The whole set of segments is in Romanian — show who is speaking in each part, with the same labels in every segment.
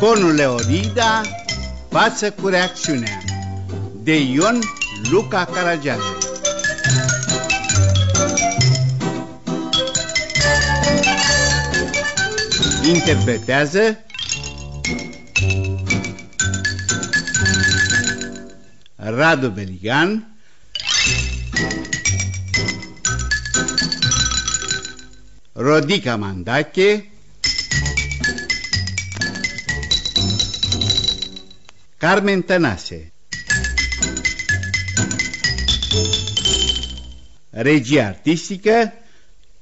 Speaker 1: Conul Leorida Față cu reacțiunea De Ion Luca Caragiale. Interpretează Radu Beligan Rodica Mandache Carmen Tănase Regia artistică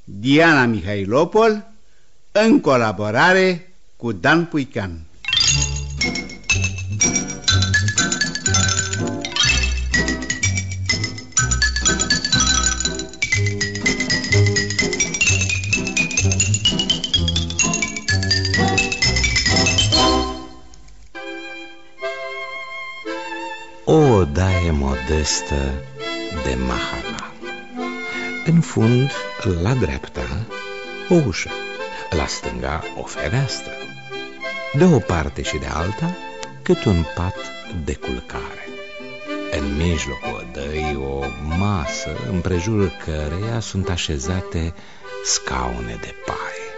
Speaker 1: Diana Mihailopol în colaborare cu Dan Puican.
Speaker 2: O daie modestă de Mahala În fund, la dreapta, o ușă La stânga, o fereastră. De o parte și de alta, cât un pat de culcare. În mijlocul odăii o masă Împrejurul căreia sunt așezate scaune de paie.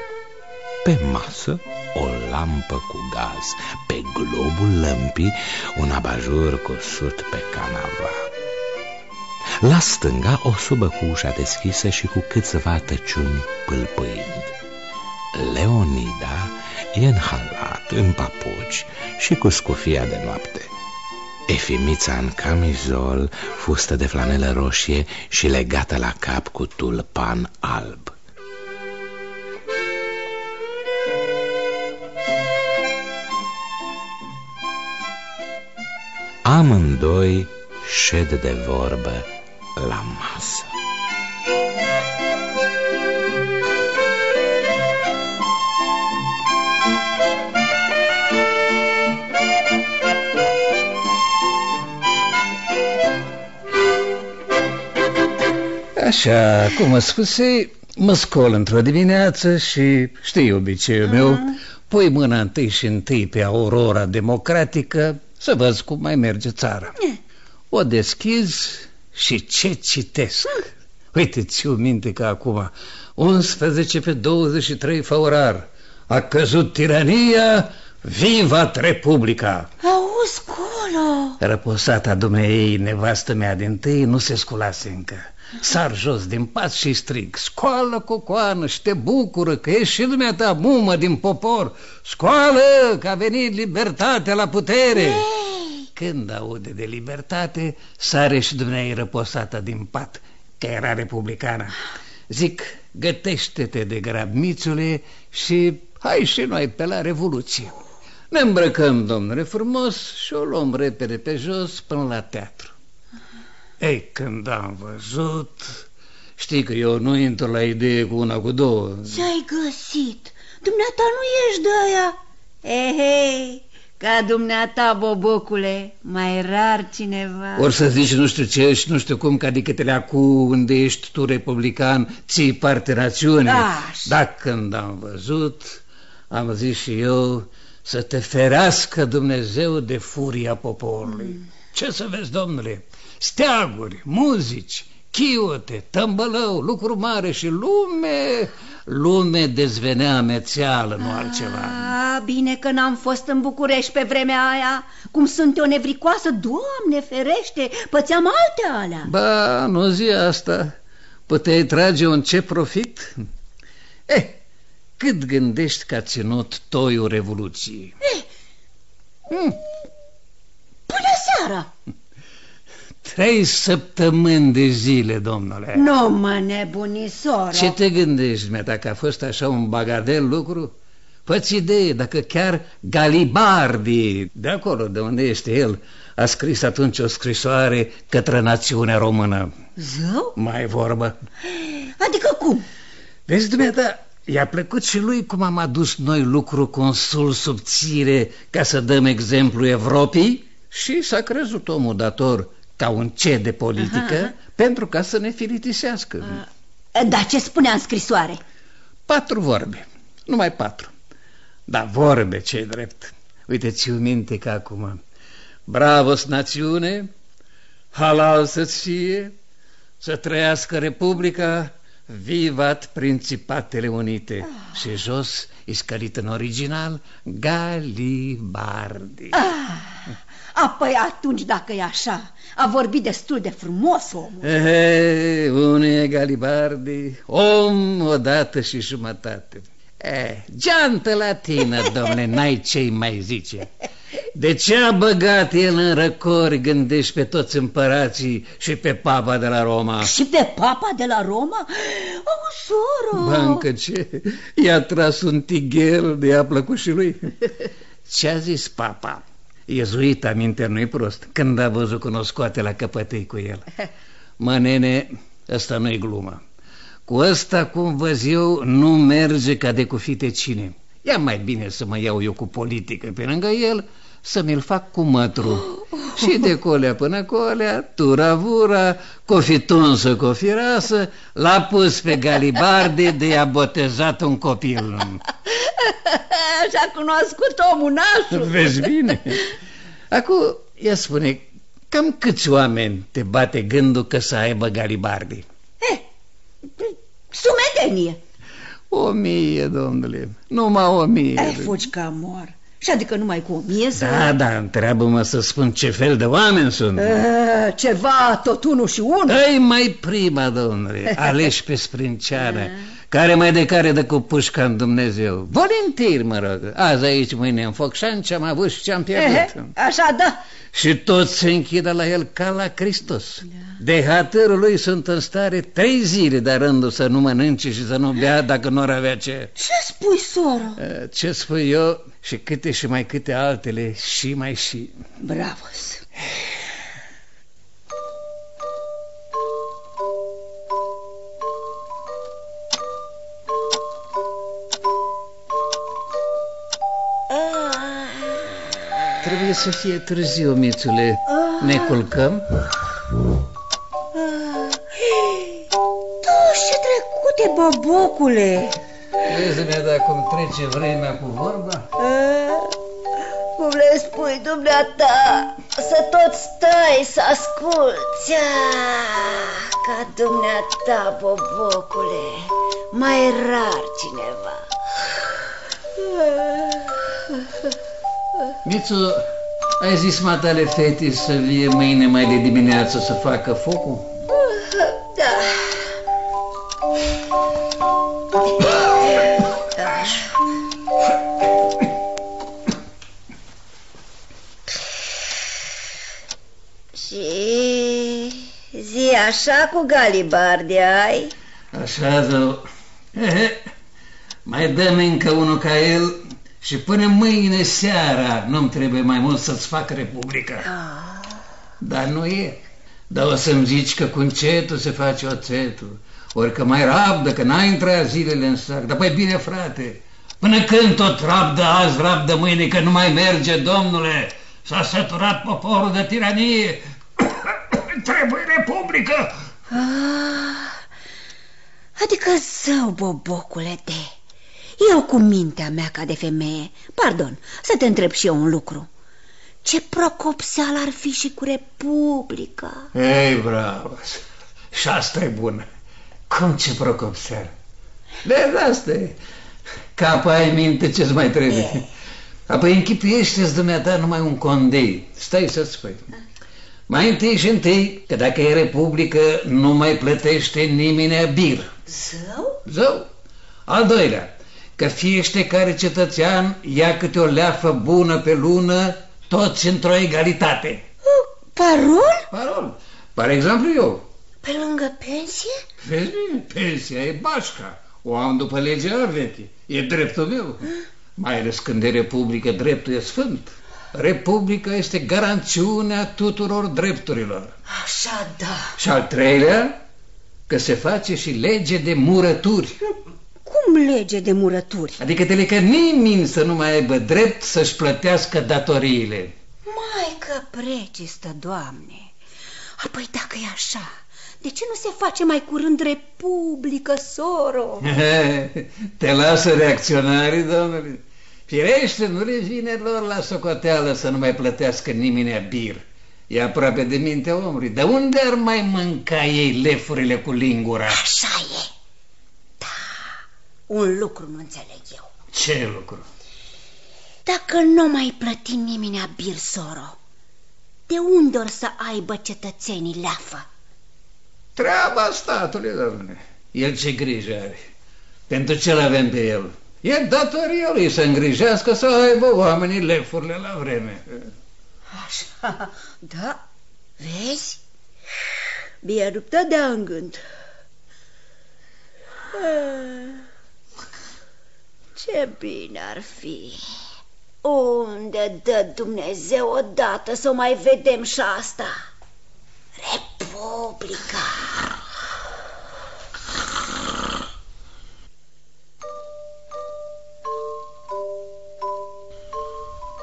Speaker 2: Pe masă o lampă cu gaz, pe globul lămpii un abajur cusut pe canava. La stânga o subă cu ușa deschisă și cu câțiva tăciuni pâlpâind. Leonida e în halat, în papuci și cu scufia de noapte. Efimița în camizol, fustă de flanelă roșie și legată la cap cu tulpan alb. Amândoi șed de vorbă la masă.
Speaker 3: Așa, cum a spuse, mă scol într-o dimineață și știi obiceiul meu, pui mâna întâi și întâi pe aurora democratică să văd cum mai merge țara. O deschiz și ce citesc? Uite, ți-o minte că acum 11 pe 23 favorar a căzut tirania, vivat Republica!
Speaker 4: Auzi, colo!
Speaker 3: Răposata dumneei, nevastă mea din tâi, nu se sculase încă. Sar jos din pat și strig Scoală, cocoană, și te bucură Că ești și dumneata mumă din popor Scoală, că a venit libertatea la putere
Speaker 4: Ei!
Speaker 3: Când aude de libertate Sare și dumneai răposată din pat Că era republicană Zic, gătește-te de grab, mițule Și hai și noi pe la revoluție Ne îmbrăcăm, domnule, frumos Și o luăm repede pe jos până la teatru ei, când am văzut... Știi că eu nu intru la idee cu una, cu două.
Speaker 4: Ce-ai găsit? Dumneata nu ești de aia. Ehei, ca dumneata, bobocule, mai rar cineva.
Speaker 3: Or să zici nu știu ce și nu știu cum, ca de câtele cu unde ești tu republican, ții parte rațiune. Dar când am văzut, am zis și eu să te ferească Dumnezeu de furia poporului. Mm. Ce să vezi, domnule? steaguri, muzici, chiote, tămbălău, lucru mare și lume, lume dezvenea amețeală, nu altceva.
Speaker 4: A, bine că n-am fost în București pe vremea aia. Cum sunt o nevricoasă, Doamne ferește, pățeam alte alea.
Speaker 3: Ba, nu zi asta. Puteai trage un ce profit? Eh, cât gândești că a ținut toiul Revoluției?
Speaker 4: Eh, hmm. Până seara.
Speaker 3: Trei săptămâni de zile, domnule.
Speaker 4: Nu mă nebuni, soră.
Speaker 3: Ce te gândești, mea, dacă a fost așa un bagadel lucru? Fă-ți idee, dacă chiar Galibardi, de acolo de unde este el, a scris atunci o scrisoare către națiunea română.
Speaker 4: Zău?
Speaker 3: Mai vorbă.
Speaker 4: Adică cum?
Speaker 3: Vezi, dumneata, I-a plăcut și lui cum am adus noi lucru consul subțire ca să dăm exemplu Europei și s-a crezut omul dator ca un ce de politică aha, aha. pentru ca să ne filitisească.
Speaker 4: Dar ce spunea în scrisoare?
Speaker 3: Patru vorbe, numai patru. Dar vorbe ce drept. Uite, ți minte că acum, bravo națiune, halal să-ți fie, să trăiască Republica, vivat Principatele Unite. Ah. Și jos e scălit în original Galibardi.
Speaker 4: Ah. Apoi atunci, dacă e așa, a vorbit destul de frumos omul.
Speaker 3: Ehe, unul e Galibardi, om odată și jumătate. Eh, geantă latină, domnule, n-ai ce mai zice. De ce a băgat el în răcori, gândești pe toți împărații și pe papa de la Roma?
Speaker 4: Și pe papa de la Roma? O, soro!
Speaker 3: Bancă ce? I-a tras un tighel de a plăcut și lui. Ce a zis papa? Iezuita minte nu-i prost Când a văzut că nu scoate la căpătei cu el Mă, nene, ăsta nu-i glumă Cu ăsta, cum văz eu, nu merge ca de cufite cine Ia mai bine să mă iau eu cu politică pe lângă el Să mi-l fac cu mătru Și de colea până colea, turavura, cofitunsă, cofirasă L-a pus pe Galibarde de a botezat un copil
Speaker 4: Și-a cunoscut omul nașul.
Speaker 3: Vezi bine. Acum, ia spune, cam câți oameni te bate gândul că să aibă Garibardi?
Speaker 4: Eh, sumedenie.
Speaker 3: O mie, domnule, numai o mie.
Speaker 4: Eh, fugi ca mor. Și adică numai cu o mie
Speaker 3: să... Da, da, întreabă-mă să spun ce fel de oameni sunt. E,
Speaker 4: eh, ceva, tot unul și unul.
Speaker 3: Ei, mai prima, domnule, aleși pe sprânceană. Eh. Care mai de care de cu pușca în Dumnezeu? Volintir, mă rog. Azi aici, mâine în Focșani, ce-am avut și ce-am pierdut. Ehe,
Speaker 4: așa, da.
Speaker 3: Și toți se închidă la el ca la Hristos. Da. De hatărul lui sunt în stare trei zile de rândul să nu mănânce și să nu bea dacă nu ar avea ce.
Speaker 4: Ce spui, soră?
Speaker 3: Ce spui eu și câte și mai câte altele și mai și.
Speaker 4: Bravo!
Speaker 3: Trebuie să fie târziu, mițule. Ne culcăm?
Speaker 4: Tu ce trecute, bobocule!
Speaker 3: Vezi-ne de cum trece vremea cu vorba?
Speaker 4: Cum le spui dumneata, să tot stai să asculți Ca dumneata, bobocule, mai rar cineva
Speaker 3: Mițu, ai zis matale fete să vie mâine mai de dimineață să facă focul?
Speaker 4: Da. Și zi așa cu galibardi ai?
Speaker 3: Așa, zău. Mai dăm încă unul ca el și până mâine seara nu-mi trebuie mai mult să-ți fac republica. Ah. Dar nu e. Dar o să-mi zici că cu încetul se face oțetul. Ori că mai rabdă, că n-ai intrat zilele în sac. Dar păi bine, frate, până când tot rabdă azi, rabdă mâine, că nu mai merge, domnule? S-a săturat poporul de tiranie. Trebuie republică. Ah,
Speaker 4: adică zău, bobocule, de... Eu cu mintea mea ca de femeie, pardon, să te întreb și eu un lucru. Ce procopseal ar fi și cu Republica?
Speaker 3: Ei, bravo, și asta e bună. Cum ce procopseal? De asta e. Capa ai minte ce-ți mai trebuie. E. Apoi închipuiește-ți dumneata numai un condei. Stai să-ți spui. Mai întâi și întâi, că dacă e Republică, nu mai plătește nimeni bir.
Speaker 4: Zău?
Speaker 3: Zău. Al doilea, că fiecare cetățean ia câte o leafă bună pe lună, toți într-o egalitate.
Speaker 4: Parol?
Speaker 3: Parol. Par exemplu eu.
Speaker 4: Pe lângă pensie?
Speaker 3: Vezi bine, pensia e bașca. O am după legea veche. E dreptul meu. Mai ales când e Republică, dreptul e sfânt. Republica este garanțiunea tuturor drepturilor.
Speaker 4: Așa da.
Speaker 3: Și al treilea, că se face și lege de murături.
Speaker 4: Cum lege de murături?
Speaker 3: Adică de că nimeni să nu mai aibă drept să-și plătească datoriile.
Speaker 4: Mai că precistă, doamne! Apoi dacă e așa, de ce nu se face mai curând republică, soro?
Speaker 3: Te lasă reacționarii, domnule? Firește, nu revine lor la socoteală să nu mai plătească nimeni bir. E aproape de mintea omului. De unde ar mai mânca ei lefurile cu lingura?
Speaker 4: Așa e. Da, un lucru nu înțeleg eu.
Speaker 3: Ce lucru?
Speaker 4: Dacă nu mai plătim nimeni bir, soro, de unde or să aibă cetățenii leafă?
Speaker 3: Treaba statului, domnule. El ce grijă are? Pentru ce-l avem pe el? E datoria lui să îngrijească să aibă oamenii lefurile la vreme.
Speaker 4: Așa, da, vezi? Mi-a rupt de în gând. Ce bine ar fi. Unde dă Dumnezeu odată să o mai vedem și asta? Republica.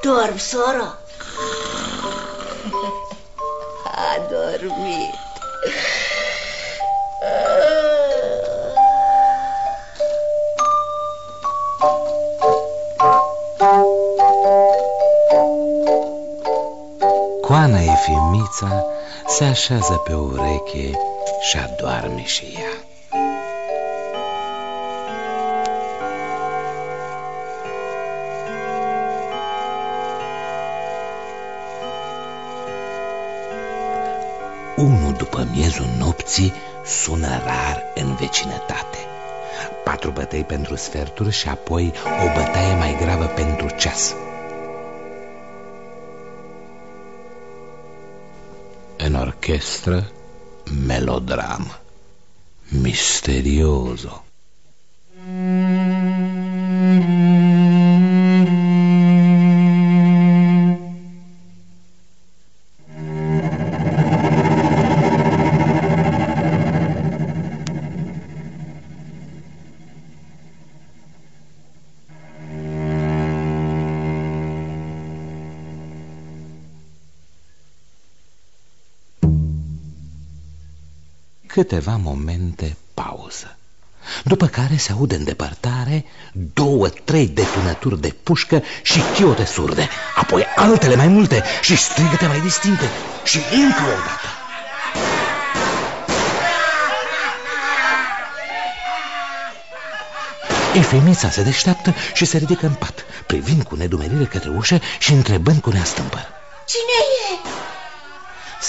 Speaker 4: Dorm, soro? A dormit.
Speaker 2: Efimița se așează pe o ureche și adorme și ea. Unul după miezul nopții sună rar în vecinătate. Patru bătăi pentru sferturi și apoi o bătaie mai gravă pentru ceas. În orchestră, melodramă, misterioso. Câteva momente pauză. După care se aude în depărtare două, trei detunături de pușcă și chiote surde, apoi altele mai multe și strigăte mai distincte și încă o dată. Efemița se deșteaptă și se ridică în pat, privind cu nedumerire către ușă și întrebând cu neastâmpăr.
Speaker 4: Cine e?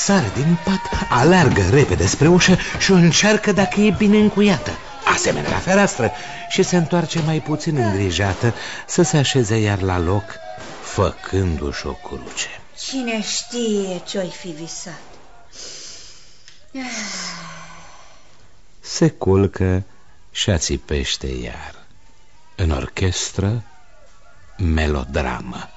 Speaker 2: Sare din pat, alergă repede spre ușă și o încearcă dacă e bine încuiată, asemenea la fereastră, și se întoarce mai puțin îngrijată să se așeze iar la loc, făcându-și o cruce.
Speaker 4: Cine știe ce-oi fi visat?
Speaker 2: Se culcă și ațipește iar. În orchestră, melodramă.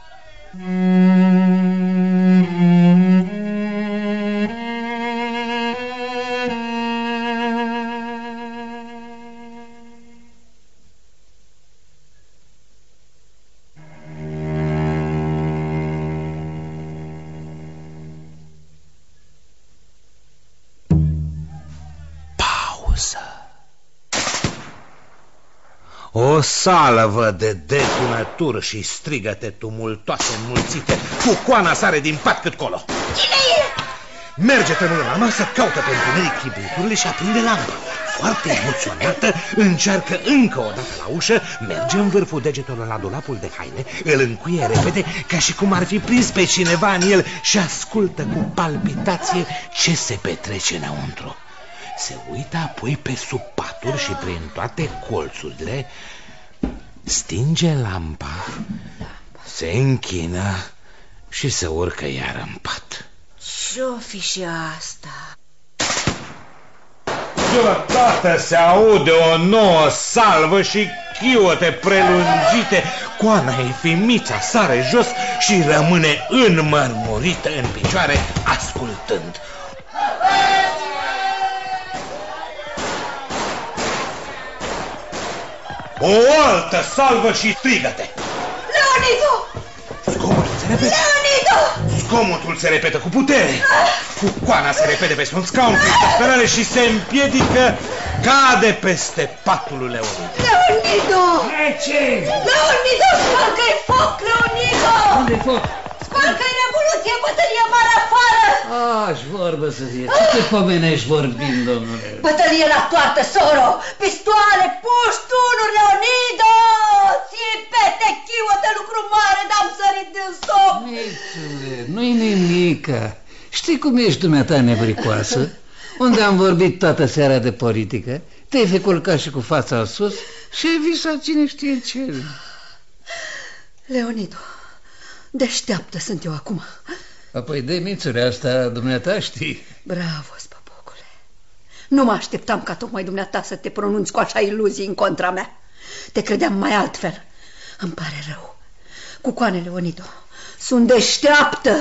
Speaker 2: O salvă de detunături și strigăte tumultoase înmulțite, cu coana sare din pat cât colo.
Speaker 4: Cine e?
Speaker 2: Merge tremurând la masă, caută pe întuneric chibuiturile și aprinde lampa. Foarte emoționată, încearcă încă o dată la ușă, merge în vârful degetului la dulapul de haine, îl încuie repede, ca și cum ar fi prins pe cineva în el și ascultă cu palpitație ce se petrece înăuntru. Se uită apoi pe sub paturi și prin toate colțurile, stinge lampa, se închină și se urcă iar în pat.
Speaker 4: Ce-o fi și asta?
Speaker 2: Deodată se aude o nouă salvă și chiote prelungite. Coana Efimița sare jos și rămâne înmărmurită în picioare, ascultând. O altă salvă și strigăte!
Speaker 4: Leonidu!
Speaker 2: Zgomotul se repetă!
Speaker 4: Leonidu!
Speaker 2: Zgomotul se repetă cu putere! Cucoana se repede pe un scaun cu desperare și se împiedică, cade peste patul lui Leonidu.
Speaker 4: Leonidu!
Speaker 5: Leonido!
Speaker 3: Ce?
Speaker 5: Leonido, spalcă-i foc, Leonido!
Speaker 3: Unde foc?
Speaker 5: Spalcă-i revoluție, bătălie mare afară!
Speaker 3: Aș vorbă să fie. Ce te pomenești vorbind, domnule?
Speaker 5: Bătălie la toartă, soro! Pistoale, puși, tunuri, Leonido! Țipete, chiuă de lucru mare, d-am sărit din soc!
Speaker 3: Mițule, nu-i nimică. Știi cum ești dumneata nebricoasă? Unde am vorbit toată seara de politică, te-ai fi culcat și cu fața în sus și ai visat cine știe ce.
Speaker 5: Leonido, deșteaptă sunt eu acum.
Speaker 3: Apoi de mițule, asta dumneata știi.
Speaker 5: Bravo, spăpocule. Nu mă așteptam ca tocmai dumneata să te pronunți cu așa iluzii în contra mea. Te credeam mai altfel. Îmi pare rău. Cu coane, Leonido, sunt deșteaptă.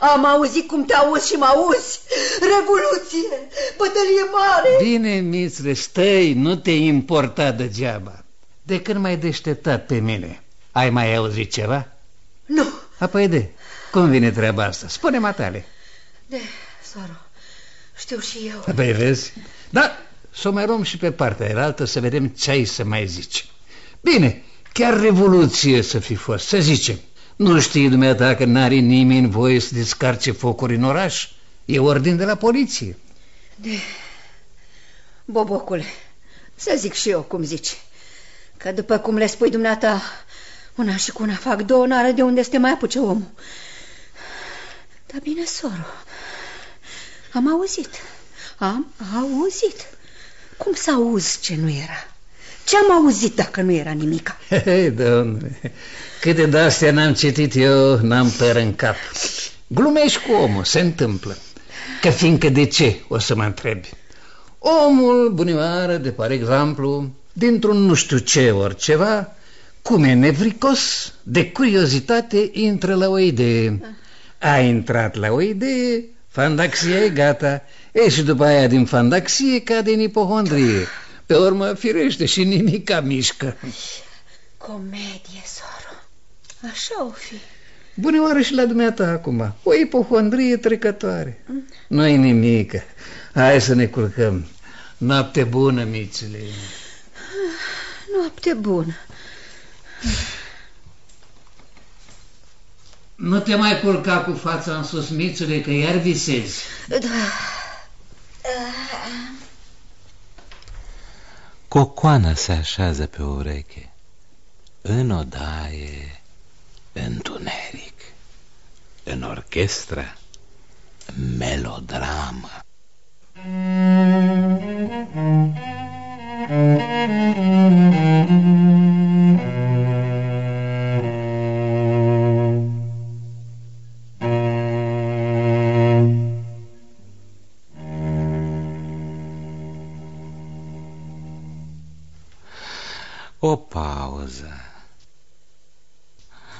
Speaker 5: Am auzit cum te auzi și mă auzi. Revoluție, bătălie mare.
Speaker 3: Bine, mițule, stai, nu te importa degeaba. De când m-ai deșteptat pe mine? Ai mai auzit ceva?
Speaker 5: Nu,
Speaker 3: Apoi de, cum vine treaba asta? Spune matale.
Speaker 5: de, soro, știu și eu.
Speaker 3: Apoi vezi? Da, să o mai luăm și pe partea altă să vedem ce ai să mai zici. Bine, chiar revoluție să fi fost, să zicem. Nu știi dumneata că n-are nimeni voie să descarce focuri în oraș? E ordin de la poliție.
Speaker 5: Bobocule, să zic și eu cum zici. Că după cum le spui dumneata, una și cu una fac două, n-are de unde să te mai apuce omul. Dar bine, soro, am auzit, am auzit. Cum să auzi ce nu era? Ce am auzit dacă nu era nimica?
Speaker 3: Hei, domnule, câte de-astea n-am citit eu, n-am păr în cap. Glumești cu omul, se întâmplă. Că fiindcă de ce, o să mă întrebi. Omul, bunioară, de par exemplu, dintr-un nu știu ce oriceva, cum e nevricos, de curiozitate intră la o idee. A intrat la o idee, fandaxia e gata, e și după aia din fandaxie cade în ipohondrie. Pe urmă, firește și nimica mișcă.
Speaker 5: Comedie, soro. Așa o fi.
Speaker 3: Bunioară și la dumneata acum, o ipohondrie trecătoare. Nu-i nimic. Hai să ne culcăm. Noapte bună, mițule.
Speaker 5: Noapte bună.
Speaker 3: Nu te mai culca cu fața în sus, mițule, că iar visezi.
Speaker 5: Da.
Speaker 2: Cocoana se așează pe ureche. În odaie, întuneric. În orchestră, melodramă. O pauză.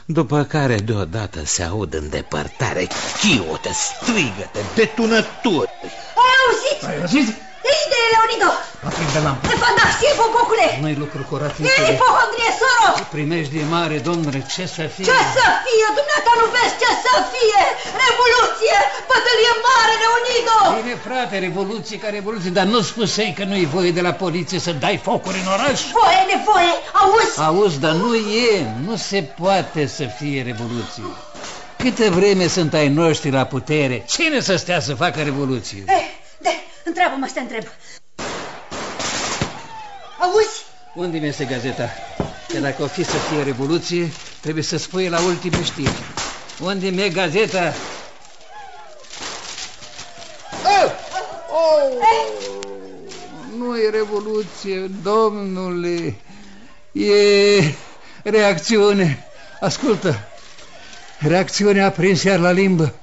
Speaker 2: După care deodată se aud în depărtare chiote, strigăte, detunături.
Speaker 5: Ai auzit?
Speaker 3: Ai auzit?
Speaker 5: De idee, Leonido!
Speaker 3: Aprinde lampa.
Speaker 5: De fantasie, bobocule!
Speaker 3: Nu-i lucru curat,
Speaker 5: E
Speaker 3: mițule.
Speaker 5: ipohondrie, soro!
Speaker 3: Primești de mare, domnule, ce să fie?
Speaker 5: Ce să fie? Dumneata nu vezi ce să fie? Revoluție! Bătălie mare, Leonido!
Speaker 3: Bine, frate, revoluție ca revoluție, dar nu spusei că nu-i voie de la poliție să dai focuri în oraș?
Speaker 5: Voie, nevoie! Auzi?
Speaker 3: Auzi, dar nu e, nu se poate să fie revoluție. Câte vreme sunt ai noștri la putere, cine să stea să facă revoluție?
Speaker 5: Eh, de, întreabă-mă să te întreb. Auzi?
Speaker 3: Unde mi este gazeta? Că dacă o fi să fie revoluție, trebuie să spui la ultime știri. Unde mi-e gazeta? Oh! Oh! Nu e revoluție, domnule. E reacțiune. Ascultă. Reacțiune aprins iar la limbă,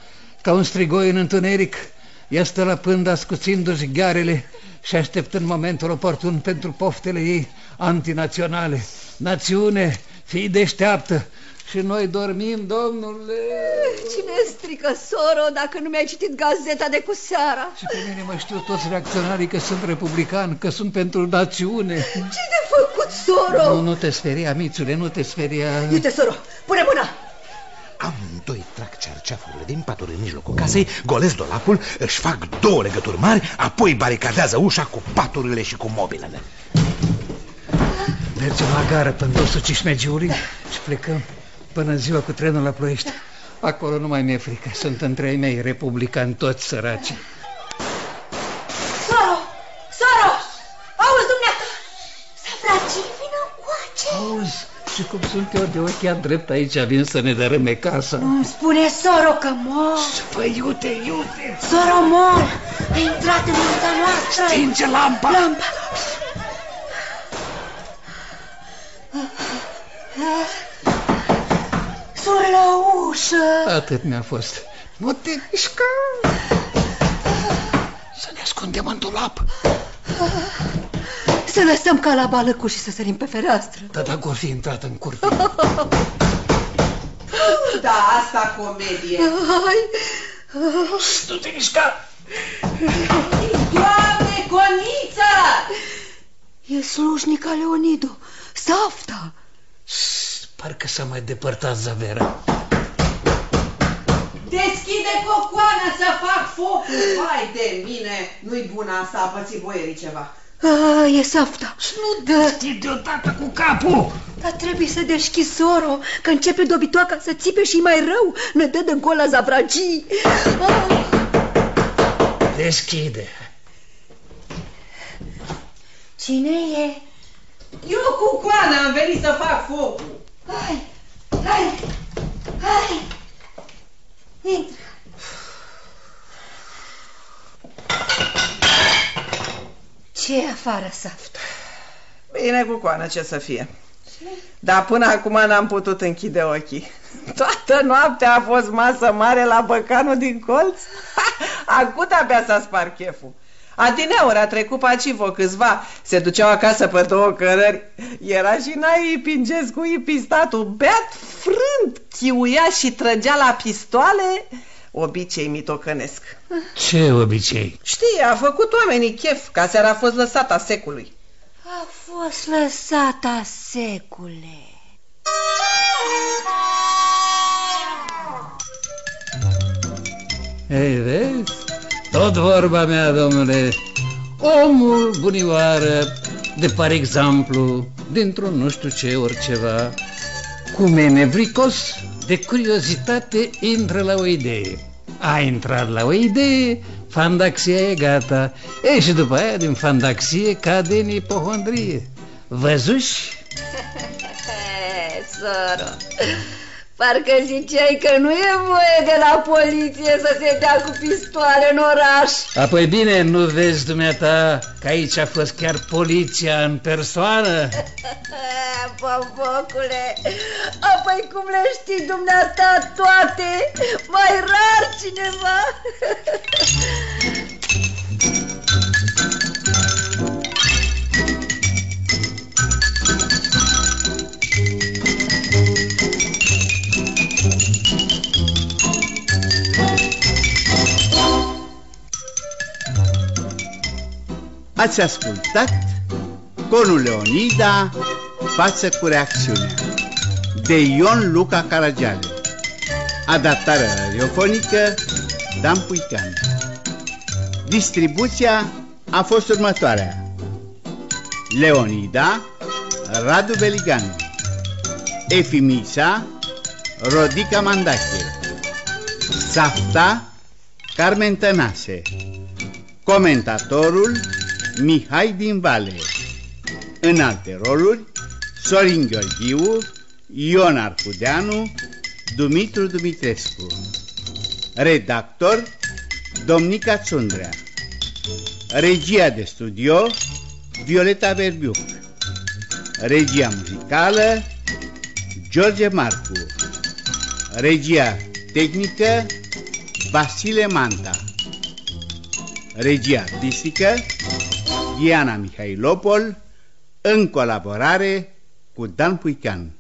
Speaker 3: ca un strigoi în întuneric. Ea stă la pând ascuțindu-și ghearele și așteptând momentul oportun pentru poftele ei antinaționale. Națiune, fii deșteaptă și noi dormim, domnule.
Speaker 5: Cine strică, soro, dacă nu mi-ai citit gazeta de cu seara?
Speaker 3: Și pe mine mă știu toți reacționarii că sunt republican, că sunt pentru națiune.
Speaker 5: Ce de făcut, soro?
Speaker 3: Nu, nu te speria, mițule, nu te speria.
Speaker 5: Uite, soro, pune mâna!
Speaker 2: Amândoi trag cerceafurile din patul în mijlocul casei, golesc dulapul, își fac două legături mari, apoi baricadează ușa cu paturile și cu mobilele.
Speaker 3: Mergem la gară pe îndosul Cismegiului și plecăm până ziua cu trenul la Ploiești. Acolo nu mai mi-e frică. Sunt între ei mei republicani toți săraci. Și cum sunt eu de ochia drept aici, vin să ne dărâme casa.
Speaker 4: Nu spune Soro că mor!
Speaker 3: Păi, iute, iute!
Speaker 4: Soro mor! A intrat în ulița noastră!
Speaker 3: Stinge lampa!
Speaker 4: Lampa! Sur la ușă!
Speaker 3: Atât mi-a fost. Nu te mișca! Să ne ascundem în dulap.
Speaker 4: Să lăsăm ca la balăcu și să sărim pe fereastră.
Speaker 3: Da, dacă or fi intrat în curte.
Speaker 6: Da, asta comedie.
Speaker 4: Hai!
Speaker 3: Nu te mișca!
Speaker 6: Doamne, Conița!
Speaker 4: E slujnica Leonidu, Safta!
Speaker 3: Parcă s-a mai depărtat Zavera.
Speaker 6: Deschide cocoana să fac focul. Hai de mine, nu-i bună asta, a pățit boierii ceva.
Speaker 4: A, e Safta.
Speaker 3: Nu deschid deodată cu capul!
Speaker 4: Dar trebuie să deschizi Soro, că începe dobitoaca să țipe și mai rău. Ne dă de gol la zavragii. Ah.
Speaker 3: Deschide!
Speaker 4: Cine e?
Speaker 6: Eu cu coana am venit să fac focul.
Speaker 4: Hai, hai, hai. Intră. Ce e afară, Safta?
Speaker 6: Bine cu coană, ce să fie. Dar până acum n-am putut închide ochii. Toată noaptea a fost masă mare la băcanul din colț. Acut abia s-a spart cheful. Adineauri a trecut pe Acivo câțiva, se duceau acasă pe două cărări. Era și Nai Pingescu Ipistatul, beat frânt, chiuia și trăgea la pistoale. Obicei mitocănesc.
Speaker 3: Ce obicei?
Speaker 6: Știi, a făcut oamenii chef, ca seara a fost lăsată a secului.
Speaker 4: A fost lăsata secule.
Speaker 3: Ei, vezi? Tot vorba mea, domnule. Omul bunioară, de par exemplu, dintr-un nu știu ce oriceva, cu menevricos, de curiozitate, intră la o idee. A intrat la o idee, fandaxia e gata. E, și după aia, din fandaxie, cade în ipohondrie. Văzuși?
Speaker 4: Soro, parcă ziceai că nu e voie de la poliție să se dea cu pistoale în oraș.
Speaker 3: Apoi bine, nu vezi dumneata că aici a fost chiar poliția în persoană?
Speaker 4: Bobocule, apoi cum le știi dumneata toate, mai rar cineva.
Speaker 1: Ați ascultat Conul Leonida față cu reacțiunea de Ion Luca Caragiale. Adaptare radiofonică Dan Puican Distribuția a fost următoarea. Leonida Radu Beligan. Efimisa Rodica Mandache. Safta Carmen Tănase. Comentatorul Mihai din Vale. În alte roluri Sorin Gheorghiu Ion Arcudeanu Dumitru Dumitrescu. Redactor Domnica Țundrea Regia de studio Violeta Verbiuc. Regia muzicală George Marcu. Regia tehnică Vasile Manta. Regia artistică Diana Mihailopol în colaborare cu Dan Puican.